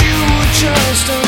you were just